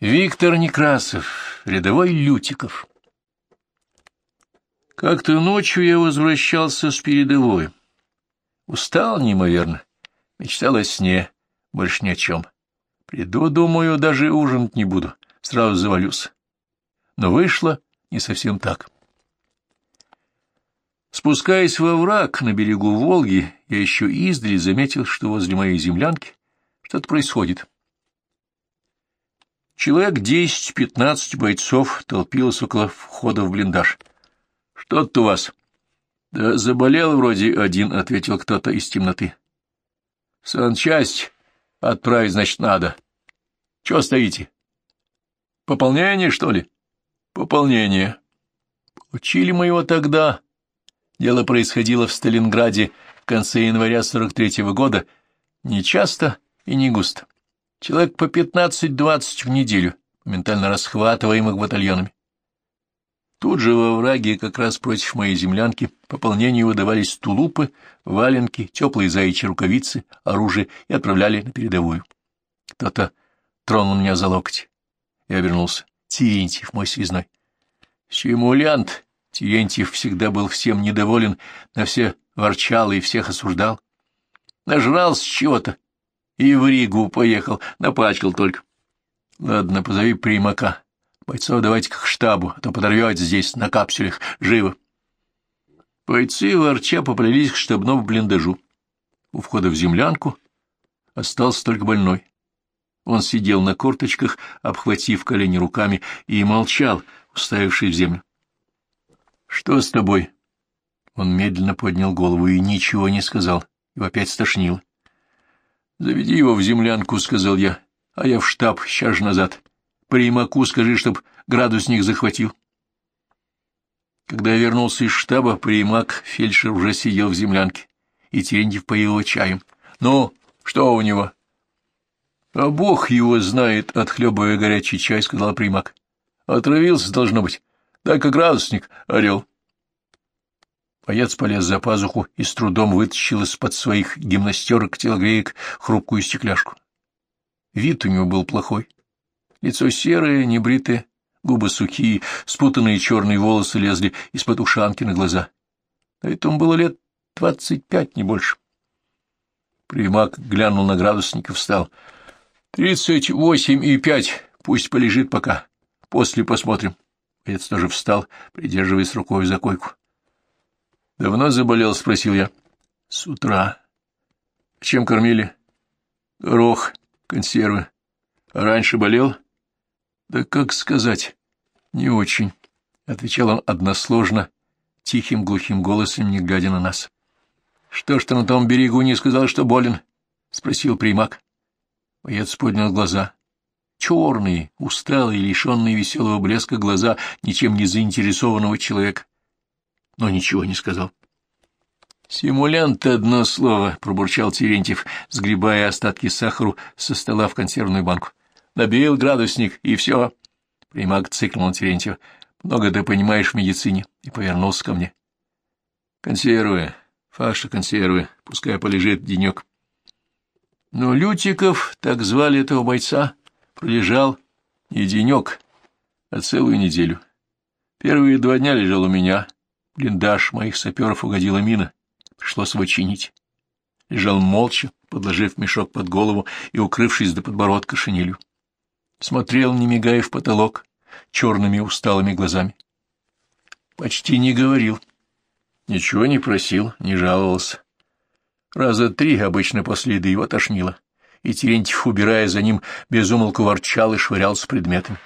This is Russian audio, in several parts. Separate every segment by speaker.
Speaker 1: Виктор Некрасов, рядовой Лютиков. Как-то ночью я возвращался с передовой. Устал неимоверно, мечтал о сне, больше ни о чем. Приду, думаю, даже ужинать не буду, сразу завалюсь. Но вышло не совсем так. Спускаясь во враг на берегу Волги, я еще издали заметил, что возле моей землянки что-то происходит. Человек десять-пятнадцать бойцов толпилось около входа в блиндаж. — Что-то у вас? — Да заболел вроде один, — ответил кто-то из темноты. — Санчасть отправить, значит, надо. — Чего стоите? — Пополнение, что ли? — Пополнение. Учили мы его тогда. Дело происходило в Сталинграде в конце января сорок третьего года. Не часто и не густо. Человек по пятнадцать-двадцать в неделю, моментально расхватываемых батальонами. Тут же во враге, как раз против моей землянки, пополнению выдавались тулупы, валенки, теплые заячьи рукавицы, оружие и отправляли на передовую. Кто-то тронул меня за локоть. Я обернулся. Терентьев, мой связной. Симулянт! Терентьев всегда был всем недоволен, на все ворчал и всех осуждал. Нажрался чего-то, и в Ригу поехал, напачкал только. Ладно, позови примака. Бойцов давайте к штабу, а то подорвете здесь на капсулях. Живо. Бойцы ворча поплелись к штабному блиндажу. У входа в землянку остался только больной. Он сидел на корточках, обхватив колени руками, и молчал, уставившись в землю. — Что с тобой? Он медленно поднял голову и ничего не сказал. Его опять стошнило. — Заведи его в землянку, — сказал я, — а я в штаб, сейчас же назад. Примаку скажи, чтоб градусник захватил. Когда я вернулся из штаба, примак, фельдшер уже сидел в землянке, и Терентьев поил его чаем. — Ну, что у него? — А бог его знает, — отхлебывая горячий чай, — сказал примак. — Отравился, должно быть. Дай-ка градусник, орел. Боец полез за пазуху и с трудом вытащил из-под своих гимнастерок-телогреек хрупкую стекляшку. Вид у него был плохой. Лицо серое, небритое, губы сухие, спутанные черные волосы лезли из-под ушанки на глаза. На этом было лет двадцать пять, не больше. Примак глянул на градусник и встал. — Тридцать восемь и пять, пусть полежит пока. После посмотрим. Боец тоже встал, придерживаясь рукой за койку. — Давно заболел? — спросил я. — С утра. — Чем кормили? — Горох, консервы. — А раньше болел? — Да как сказать? — Не очень, — отвечал он односложно, тихим глухим голосом, не глядя на нас. — Что ж ты на том берегу не сказал, что болен? — спросил примак. Боец поднял глаза. Черные, усталые, лишенные веселого блеска глаза ничем не заинтересованного человека но ничего не сказал. «Симулянт — одно слово», — пробурчал Терентьев, сгребая остатки сахару со стола в консервную банку. «Набил градусник, и все». Примак цикнул на Терентьева. «Много ты понимаешь в медицине», и повернулся ко мне. «Консервы, Фаша, консервы, пускай полежит денек». Но Лютиков, так звали этого бойца, пролежал не денек, а целую неделю. Первые два дня лежал у меня, блиндаж моих саперов угодила мина. Пришлось его чинить. Лежал молча, подложив мешок под голову и укрывшись до подбородка шинелью. Смотрел, не мигая в потолок, черными усталыми глазами. Почти не говорил. Ничего не просил, не жаловался. Раза три обычно после еды его тошнило, и Терентьев, убирая за ним, безумолку ворчал и швырялся предметами.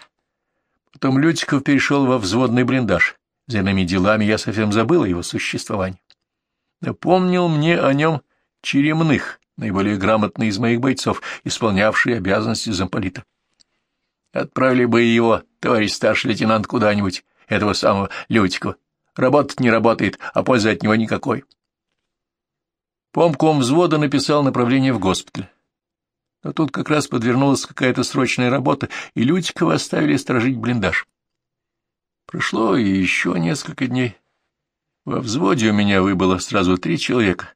Speaker 1: Потом Лютиков перешел во взводный блиндаж, за иными делами я совсем забыл о его существовании. Напомнил мне о нем Черемных, наиболее грамотный из моих бойцов, исполнявший обязанности замполита. Отправили бы его, товарищ старший лейтенант, куда-нибудь, этого самого Лютикова. Работать не работает, а пользы от него никакой. Помком взвода написал направление в госпиталь. Но тут как раз подвернулась какая-то срочная работа, и Лютикова оставили сторожить блиндаж. Прошло еще несколько дней. Во взводе у меня выбыло сразу три человека.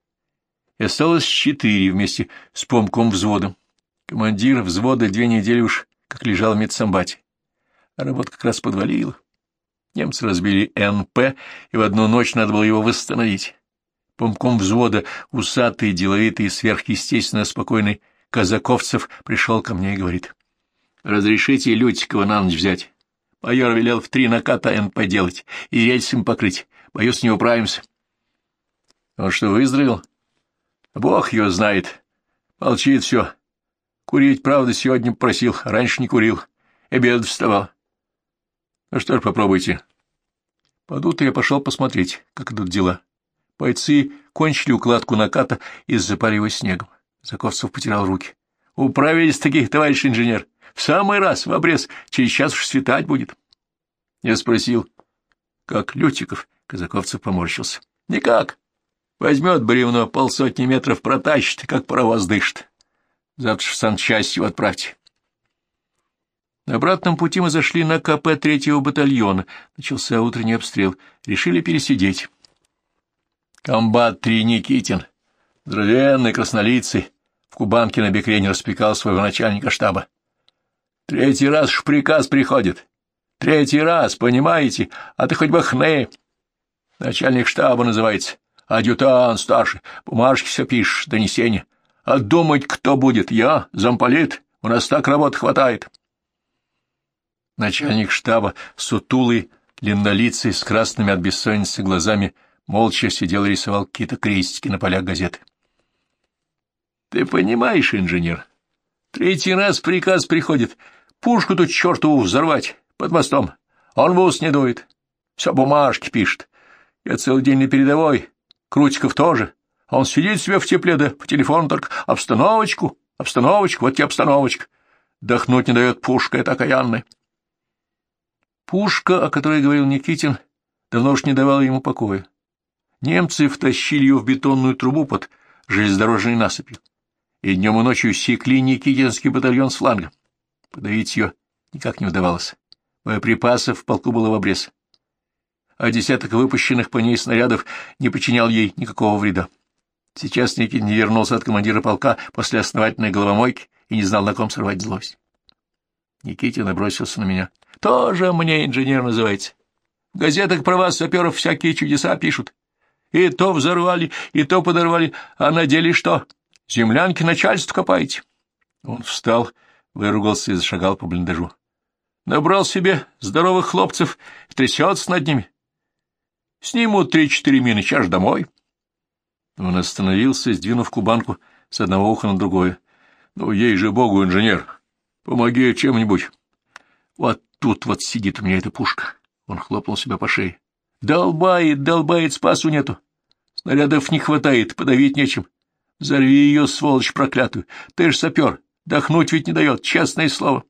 Speaker 1: И осталось четыре вместе с помком взводом. Командир взвода две недели уж как лежал в медсамбате. А работа как раз подвалила. Немцы разбили НП, и в одну ночь надо было его восстановить. Помком взвода, усатый, деловитый, сверхъестественно спокойный Казаковцев пришел ко мне и говорит. — Разрешите Лютикова на ночь взять. Майор велел в три наката НП делать и рельсом покрыть. Боюсь, не управимся. — Он что, выздоровел? — Бог ее знает. Молчит все. Курить, правда, сегодня просил, раньше не курил. Обед вставал. Ну что ж, попробуйте. Под утро я пошел посмотреть, как идут дела. Бойцы кончили укладку наката и запарили снегом. Заковцев потерял руки. Управились таких, товарищ инженер. В самый раз, в обрез. Через час уж светать будет. Я спросил, как Лютиков. Казаковцев поморщился. Никак. Возьмет бревно, полсотни метров протащит, как паровоз дышит. Завтра в санчасть его отправьте. На обратном пути мы зашли на КП третьего батальона. Начался утренний обстрел. Решили пересидеть. Комбат Три Никитин, здоровенный краснолицый, в Кубанке на Бекрене распекал своего начальника штаба. Третий раз ж приказ приходит. Третий раз, понимаете? А ты хоть бы хны. Начальник штаба называется. Адъютант старший. Бумажки все пишешь, донесения. А думать, кто будет? Я, замполит. У нас так работ хватает. Начальник штаба, сутулый, длиннолицый, с красными от бессонницы глазами, молча сидел и рисовал какие-то крестики на полях газеты. — Ты понимаешь, инженер, третий раз приказ приходит пушку тут чертову взорвать под мостом. Он в ус не дует. Все бумажки пишет. Я целый день на передовой. Крутиков тоже. Он сидит себе в тепле, да по телефону только обстановочку, обстановочку, вот тебе обстановочка. Дохнуть не дает пушка, это окаянная. Пушка, о которой говорил Никитин, давно уж не давала ему покоя. Немцы втащили ее в бетонную трубу под железнодорожной насыпью, и днем и ночью секли Никитинский батальон с фланга. Подавить ее никак не удавалось. Боеприпасов в полку было в обрез а десяток выпущенных по ней снарядов не причинял ей никакого вреда. Сейчас Никитин не вернулся от командира полка после основательной головомойки и не знал, на ком сорвать злость. Никитин набросился на меня. — Тоже мне инженер называется. В газетах про вас, саперов, всякие чудеса пишут. И то взорвали, и то подорвали, а на деле что? Землянки начальство копаете. Он встал, выругался и зашагал по блиндажу. Набрал себе здоровых хлопцев, трясется над ними. Сниму три-четыре мины, чаш домой. Он остановился, сдвинув кубанку с одного уха на другое. Ну, ей же богу, инженер, помоги чем-нибудь. Вот тут вот сидит у меня эта пушка. Он хлопнул себя по шее. Долбает, долбает, спасу нету. Снарядов не хватает, подавить нечем. Взорви ее, сволочь проклятую. Ты ж сапер, дохнуть ведь не дает, честное слово.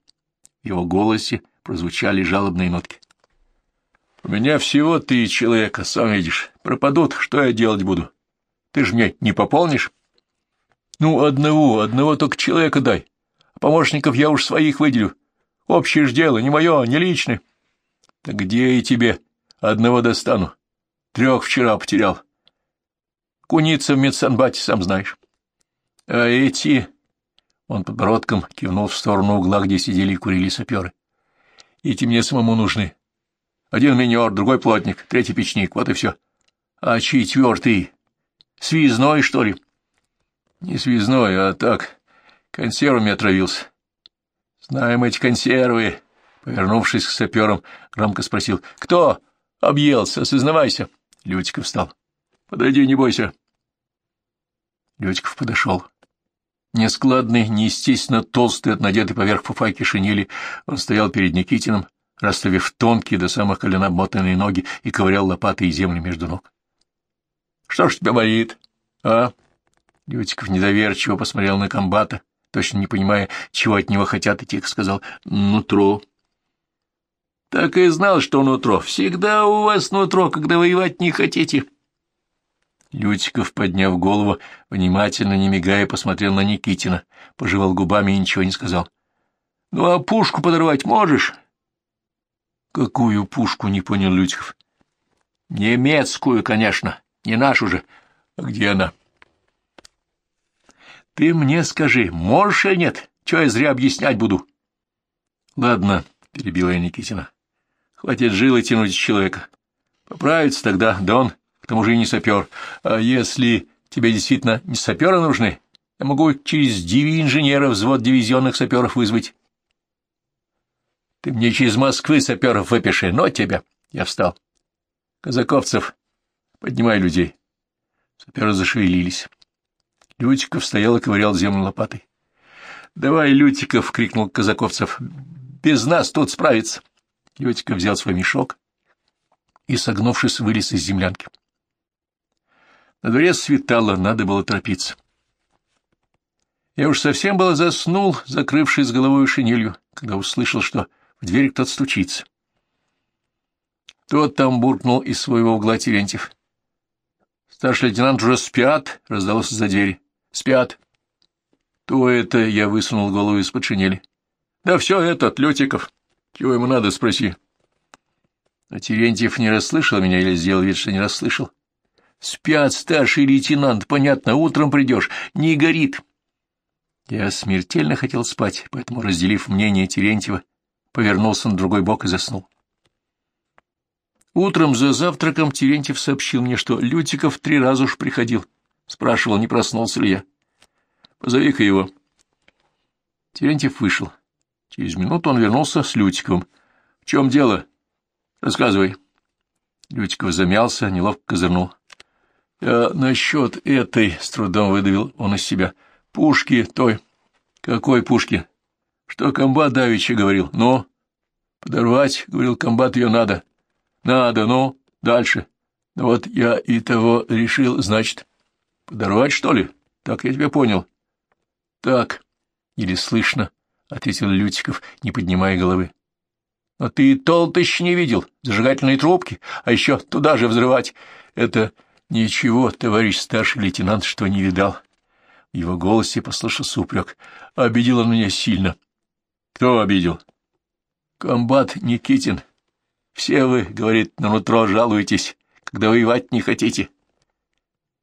Speaker 1: В его голосе прозвучали жалобные нотки. У меня всего три человека, сам видишь. Пропадут, что я делать буду? Ты же мне не пополнишь? Ну, одного, одного только человека дай. А помощников я уж своих выделю. Общее ж дело, не мое, не личное. Так где и тебе одного достану? Трех вчера потерял. Куница в медсанбате, сам знаешь. А эти... Он подбородком кивнул в сторону угла, где сидели и курили саперы. Эти мне самому нужны. Один минер, другой плотник, третий печник, вот и все. А четвертый? Связной, что ли? Не связной, а так, консервами отравился. Знаем эти консервы. Повернувшись к саперам, громко спросил. Кто? Объелся, сознавайся. Лютиков встал. Подойди, не бойся. Лютиков подошел. Нескладный, неестественно толстый от надетой поверх фуфайки шинели, он стоял перед Никитиным, расставив тонкие до самых колен обмотанные ноги и ковырял лопатой землю между ног. — Что ж тебя болит, а? Лютиков недоверчиво посмотрел на комбата, точно не понимая, чего от него хотят, и тихо сказал «нутро». Так и знал, что нутро. Всегда у вас нутро, когда воевать не хотите. Лютиков, подняв голову, внимательно, не мигая, посмотрел на Никитина, пожевал губами и ничего не сказал. — Ну, а пушку подорвать можешь? Какую пушку, не понял Лютиков. Немецкую, конечно, не нашу же. А где она? Ты мне скажи, можешь или нет? Чего я зря объяснять буду? — Ладно, — перебила я Никитина. — Хватит жилы тянуть человека. Поправится тогда, да он, тому же и не сапер. А если тебе действительно не саперы нужны, я могу через диви инженера взвод дивизионных саперов вызвать. Ты мне через Москвы саперов выпиши, но тебя. Я встал. Казаковцев, поднимай людей. Саперы зашевелились. Лютиков стоял и ковырял землю лопатой. — Давай, Лютиков! — крикнул Казаковцев. — Без нас тут справится. Лютиков взял свой мешок и, согнувшись, вылез из землянки. На дворе светало, надо было торопиться. Я уж совсем было заснул, закрывшись головой шинелью, когда услышал, что в дверь кто-то стучится. Тот там буркнул из своего угла Терентьев. Старший лейтенант уже спят, раздалось за двери. Спят. То это я высунул голову из-под шинели. Да все это от Летиков. Чего ему надо, спроси. А Терентьев не расслышал меня или сделал вид, что не расслышал. Спят, старший лейтенант, понятно, утром придешь, не горит. Я смертельно хотел спать, поэтому, разделив мнение Терентьева, повернулся на другой бок и заснул. Утром за завтраком Терентьев сообщил мне, что Лютиков три раза уж приходил. Спрашивал, не проснулся ли я. Позови-ка его. Терентьев вышел. Через минуту он вернулся с Лютиковым. — В чем дело? — Рассказывай. Лютиков замялся, неловко козырнул. — Я насчет этой, — с трудом выдавил он из себя, — пушки той. — Какой пушки? — Что комбат давеча говорил. — Ну? — Подорвать, — говорил комбат, — ее надо. — Надо, ну, дальше. Ну вот я и того решил, значит. Подорвать, что ли? Так я тебя понял. — Так, или слышно, — ответил Лютиков, не поднимая головы. — Но ты толтыщ не видел, зажигательные трубки, а еще туда же взрывать. Это ничего, товарищ старший лейтенант, что не видал. В его голосе послышался упрек. Обидел он меня сильно. — Кто обидел? — Комбат Никитин. Все вы, — говорит, — на нутро жалуетесь, когда воевать не хотите.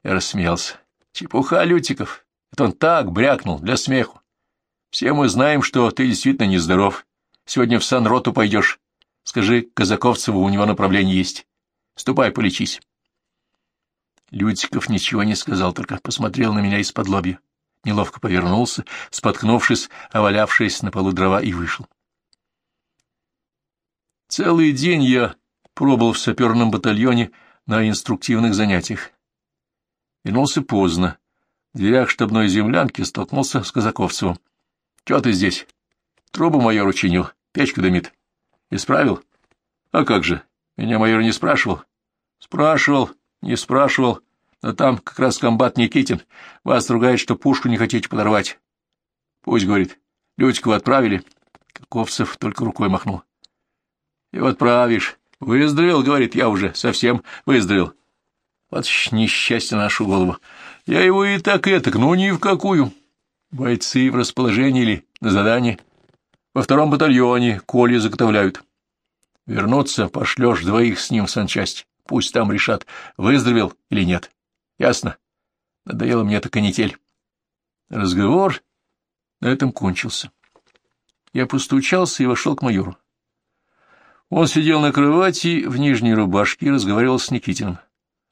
Speaker 1: Я рассмеялся. Чепуха, Лютиков. Это он так брякнул, для смеху. Все мы знаем, что ты действительно нездоров. Сегодня в санроту пойдешь. Скажи Казаковцеву, у него направление есть. Ступай, полечись. Лютиков ничего не сказал, только посмотрел на меня из-под лобья. Неловко повернулся, споткнувшись, овалявшись на полу дрова, и вышел. Целый день я пробыл в саперном батальоне на инструктивных занятиях. Вернулся поздно. В дверях штабной землянки столкнулся с Казаковцевым. — Чего ты здесь? — Трубу майор учинил, печку дымит. — Исправил? — А как же? Меня майор не спрашивал. — Спрашивал, не спрашивал. Но там как раз комбат Никитин. Вас ругает, что пушку не хотите подорвать. — Пусть, — говорит, — Лютикова отправили. Каковцев только рукой махнул. — И отправишь. Выздоровел, — говорит, — я уже совсем выздоровел. Вот несчастье нашу голову. Я его и так и так, ну ни в какую. Бойцы в расположении или на задании. Во втором батальоне коли заготовляют. Вернуться пошлешь двоих с ним в санчасть. Пусть там решат, выздоровел или нет. Ясно? Надоело мне эта канитель. Разговор на этом кончился. Я постучался и вошел к майору. Он сидел на кровати в нижней рубашке и разговаривал с Никитиным.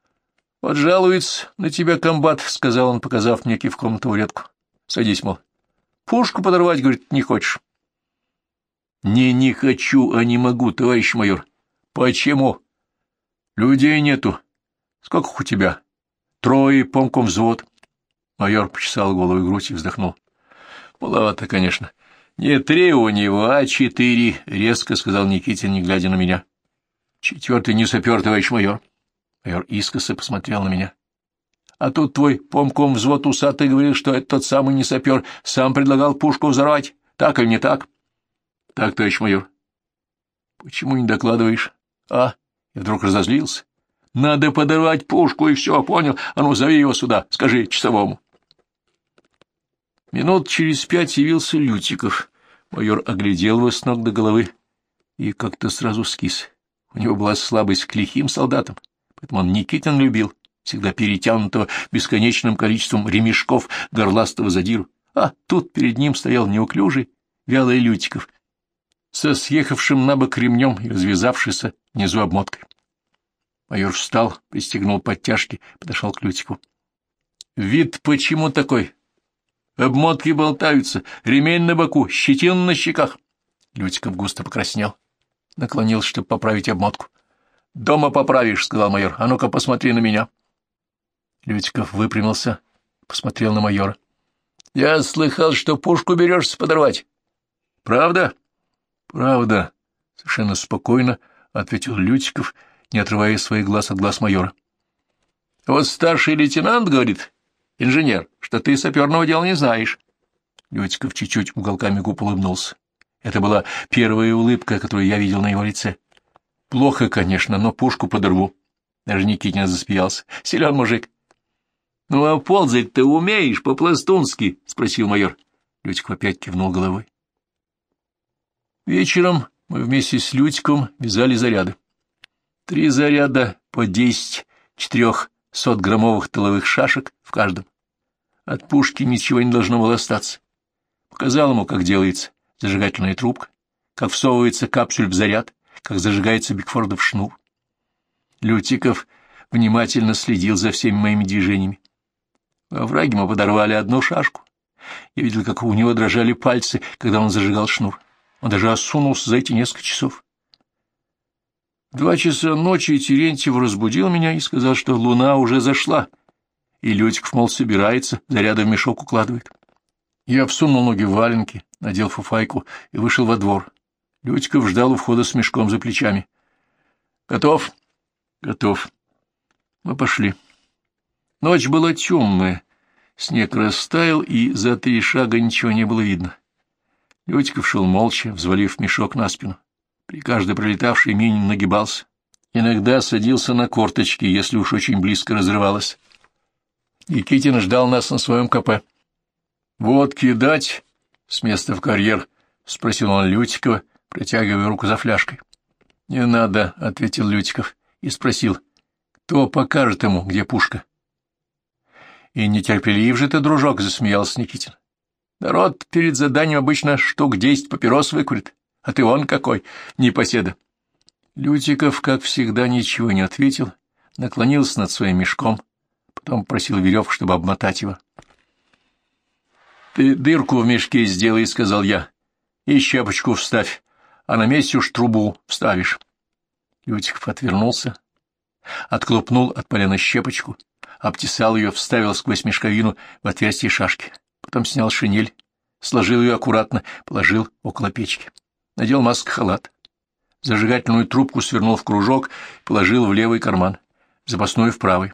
Speaker 1: — Вот жалуется на тебя комбат, — сказал он, показав мне кивком табуретку. — Садись, мол. — Пушку подорвать, — говорит, — не хочешь. — Не, не хочу, а не могу, товарищ майор. — Почему? — Людей нету. — Сколько у тебя? — Трое, помком взвод. Майор почесал голову и грудь и вздохнул. — Маловато, конечно. — Не три у него, а четыре, — резко сказал Никитин, не глядя на меня. — Четвертый не сапер, товарищ майор. — Майор искоса посмотрел на меня. — А тут твой помком взвод усатый говорил, что это тот самый не сапер, сам предлагал пушку взорвать. Так или не так? — Так, товарищ майор. — Почему не докладываешь? — А? Я вдруг разозлился. — Надо подорвать пушку, и все, понял? А ну, зови его сюда, скажи часовому. Минут через пять явился Лютиков. Майор оглядел его с ног до головы и как-то сразу скис. У него была слабость к лихим солдатам. Поэтому он Никитин любил, всегда перетянутого бесконечным количеством ремешков горластого задиру. А тут перед ним стоял неуклюжий, вялый Лютиков. Со съехавшим на бок ремнем и развязавшейся внизу обмоткой. Майор встал, пристегнул подтяжки, подошел к Лютику. — Вид почему такой? Обмотки болтаются, ремень на боку, щетина на щеках. Лютиков густо покраснел, наклонился, чтобы поправить обмотку. — Дома поправишь, — сказал майор. — А ну-ка, посмотри на меня. Лютиков выпрямился, посмотрел на майора. — Я слыхал, что пушку берешься подорвать. — Правда? — Правда, — совершенно спокойно ответил Лютиков, не отрывая своих глаз от глаз майора. — Вот старший лейтенант говорит, инженер, что ты саперного дела не знаешь. Лютиков чуть-чуть уголками губ улыбнулся. Это была первая улыбка, которую я видел на его лице. Плохо, конечно, но пушку подорву. Даже Никитин засмеялся. Силен мужик. — Ну, а ползать ты умеешь по-пластунски? — спросил майор. Лютиков опять кивнул головой. Вечером мы вместе с Лютиком вязали заряды. Три заряда по десять четырехсотграммовых тыловых шашек в каждом. От пушки ничего не должно было остаться. Показал ему, как делается зажигательная трубка, как всовывается капсуль в заряд, как зажигается Бигфордов шнур. Лютиков внимательно следил за всеми моими движениями. Во враге мы подорвали одну шашку. Я видел, как у него дрожали пальцы, когда он зажигал шнур. Он даже осунулся за эти несколько часов. Два часа ночи Терентьев разбудил меня и сказал, что луна уже зашла, и Лютиков, мол, собирается, заряда в мешок укладывает. Я всунул ноги в валенки, надел фуфайку и вышел во двор. Лютиков ждал у входа с мешком за плечами. — Готов? — Готов. Мы пошли. Ночь была темная, снег растаял, и за три шага ничего не было видно. Лютиков шел молча, взвалив мешок на спину. При каждой пролетавшей мине нагибался. Иногда садился на корточки, если уж очень близко разрывалось. Никитин ждал нас на своем КП. — Водки дать? — с места в карьер, — спросил он Лютикова, протягивая руку за фляжкой. — Не надо, — ответил Лютиков и спросил, — кто покажет ему, где пушка? — И нетерпелив же ты, дружок, — засмеялся Никитин. — Народ перед заданием обычно штук десять папирос выкурит, а ты он какой, непоседа. Лютиков, как всегда, ничего не ответил, наклонился над своим мешком, потом просил веревку, чтобы обмотать его. — Ты дырку в мешке сделай, — сказал я, — и щепочку вставь, а на месте уж трубу вставишь. Лютиков отвернулся, отклопнул от полена щепочку, обтесал ее, вставил сквозь мешковину в отверстие шашки, потом снял шинель, сложил ее аккуратно, положил около печки, надел маск-халат, зажигательную трубку свернул в кружок, положил в левый карман, запасную в правый,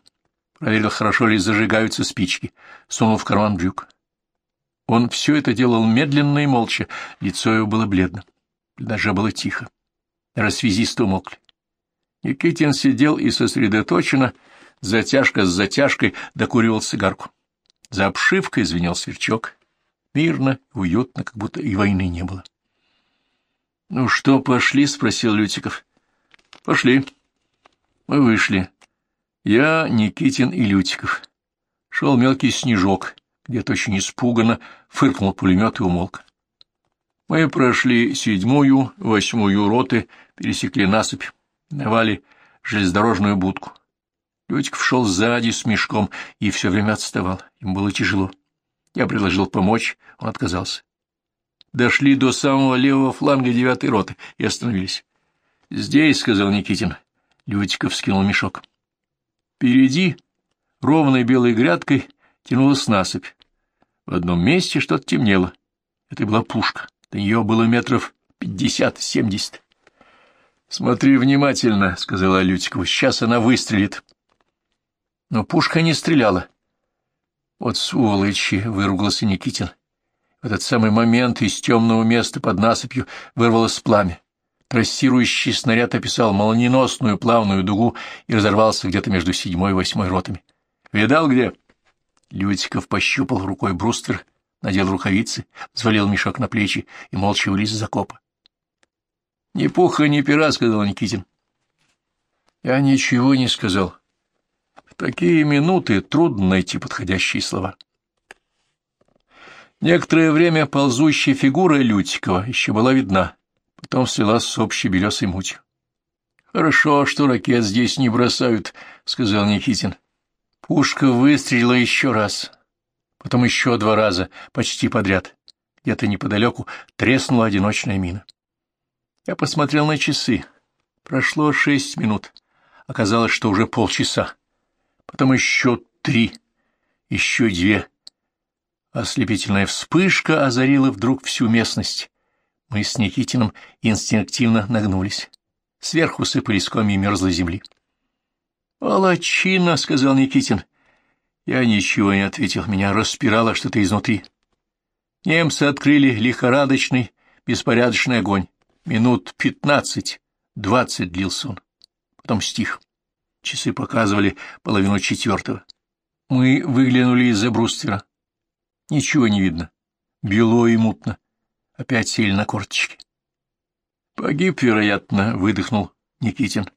Speaker 1: проверил, хорошо ли зажигаются спички, сунул в карман брюк. Он все это делал медленно и молча, лицо его было бледно. Даже было тихо. Рассвязисты умолкли. Никитин сидел и сосредоточенно, затяжка с затяжкой, докуривал сигарку. За обшивкой звенел сверчок. Мирно, уютно, как будто и войны не было. — Ну что, пошли? — спросил Лютиков. — Пошли. Мы вышли. Я, Никитин и Лютиков. Шел мелкий снежок — где-то очень испуганно фыркнул пулемет и умолк. Мы прошли седьмую, восьмую роты, пересекли насыпь, навали железнодорожную будку. Лютиков шел сзади с мешком и все время отставал. Ему было тяжело. Я предложил помочь, он отказался. Дошли до самого левого фланга девятой роты и остановились. — Здесь, — сказал Никитин. Лютиков скинул мешок. Впереди, ровной белой грядкой, тянулась насыпь. В одном месте что-то темнело. Это была пушка. До нее было метров пятьдесят-семьдесят. — Смотри внимательно, — сказала Лютикова. — Сейчас она выстрелит. Но пушка не стреляла. — Вот сволочи! — выругался Никитин. В этот самый момент из темного места под насыпью вырвалось пламя. Трассирующий снаряд описал молниеносную плавную дугу и разорвался где-то между седьмой и восьмой ротами. — Видал где? — Лютиков пощупал рукой бруствер, надел рукавицы, взвалил мешок на плечи и молча вылез из окопа. — Ни пуха, ни пера, — сказал Никитин. Я ничего не сказал. Такие минуты трудно найти подходящие слова. Некоторое время ползущая фигура Лютикова еще была видна. потом слилась с общей белесой мутью. — Хорошо, что ракет здесь не бросают, — сказал Никитин. Пушка выстрелила еще раз, потом еще два раза, почти подряд. Где-то неподалеку треснула одиночная мина. Я посмотрел на часы. Прошло шесть минут. Оказалось, что уже полчаса. Потом еще три, еще две. Ослепительная вспышка озарила вдруг всю местность. Мы с Никитином инстинктивно нагнулись. Сверху сыпались комья мерзлой земли. «Волочина», — сказал Никитин. Я ничего не ответил, меня распирало что-то изнутри. Немцы открыли лихорадочный, беспорядочный огонь. Минут пятнадцать, двадцать длился он. Потом стих. Часы показывали половину четвертого. Мы выглянули из-за бруствера. Ничего не видно. Бело и мутно. Опять сели на корточки. Погиб, вероятно, выдохнул Никитин.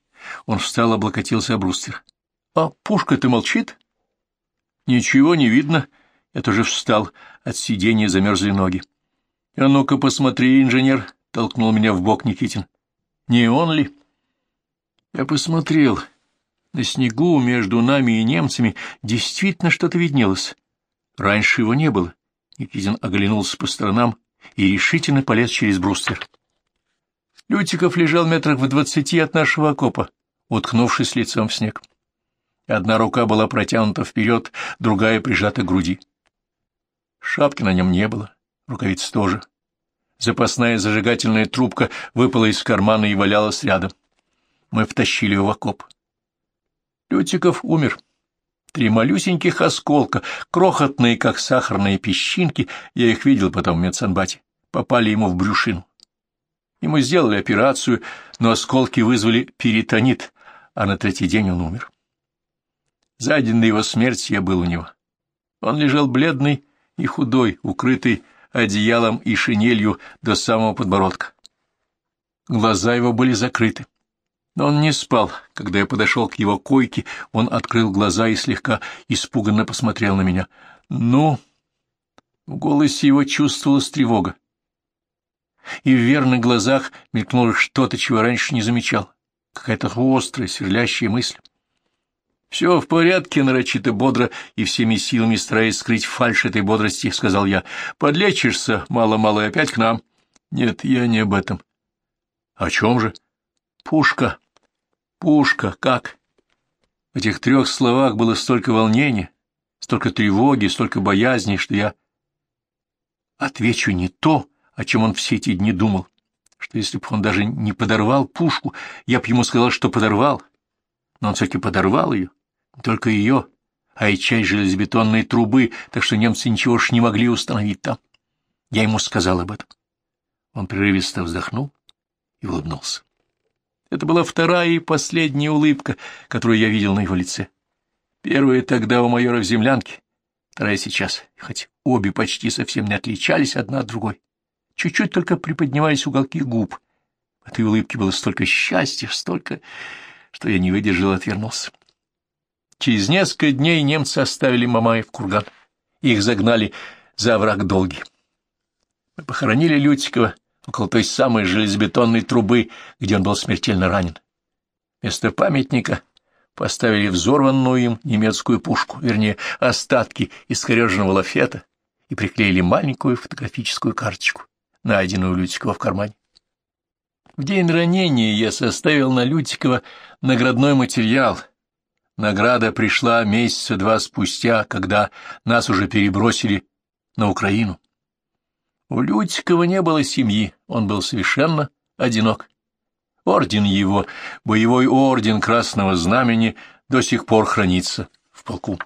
Speaker 1: Он встал, облокотился об бруствер. — А пушка-то молчит? — Ничего не видно. Я тоже встал. От сидения замерзли ноги. — А ну-ка посмотри, инженер, — толкнул меня в бок Никитин. — Не он ли? Я посмотрел. На снегу между нами и немцами действительно что-то виднелось. Раньше его не было. Никитин оглянулся по сторонам и решительно полез через бруствер. Лютиков лежал метрах в двадцати от нашего окопа, уткнувшись лицом в снег. Одна рука была протянута вперед, другая прижата к груди. Шапки на нем не было, рукавиц тоже. Запасная зажигательная трубка выпала из кармана и валялась рядом. Мы втащили его в окоп. Лютиков умер. Три малюсеньких осколка, крохотные, как сахарные песчинки, я их видел потом в медсанбате, попали ему в брюшину. Ему сделали операцию, но осколки вызвали перитонит, а на третий день он умер. За день до его смерти я был у него. Он лежал бледный и худой, укрытый одеялом и шинелью до самого подбородка. Глаза его были закрыты. Но он не спал. Когда я подошел к его койке, он открыл глаза и слегка испуганно посмотрел на меня. «Ну...» В голосе его чувствовалась тревога. И в верных глазах мелькнуло что-то, чего раньше не замечал. Какая-то острая, сверлящая мысль. «Все в порядке», — нарочито бодро и всеми силами стараясь скрыть фальшь этой бодрости, — сказал я. «Подлечишься мало-мало и опять к нам». «Нет, я не об этом». «О чем же?» «Пушка. Пушка. Как?» В этих трех словах было столько волнения, столько тревоги, столько боязни, что я отвечу не то, о чем он все эти дни думал, что если бы он даже не подорвал пушку, я бы ему сказал, что подорвал, но он все-таки подорвал ее не только ее, а и часть железобетонной трубы, так что немцы ничего уж не могли установить там. Я ему сказал об этом. Он прерывисто вздохнул и улыбнулся. Это была вторая и последняя улыбка, которую я видел на его лице. Первая тогда у майора в землянке, вторая сейчас, хоть обе почти совсем не отличались одна от другой. Чуть-чуть только приподнимались уголки губ. В этой улыбке было столько счастья, столько, что я не выдержал и отвернулся. Через несколько дней немцы оставили Мамаев курган. Их загнали за враг долгий. Мы похоронили Лютикова около той самой железобетонной трубы, где он был смертельно ранен. Вместо памятника поставили взорванную им немецкую пушку, вернее, остатки искореженного лафета, и приклеили маленькую фотографическую карточку, найденную у Лютикова в кармане. В день ранения я составил на Лютикова наградной материал — Награда пришла месяца два спустя, когда нас уже перебросили на Украину. У Лютикова не было семьи, он был совершенно одинок. Орден его, боевой орден Красного Знамени, до сих пор хранится в полку.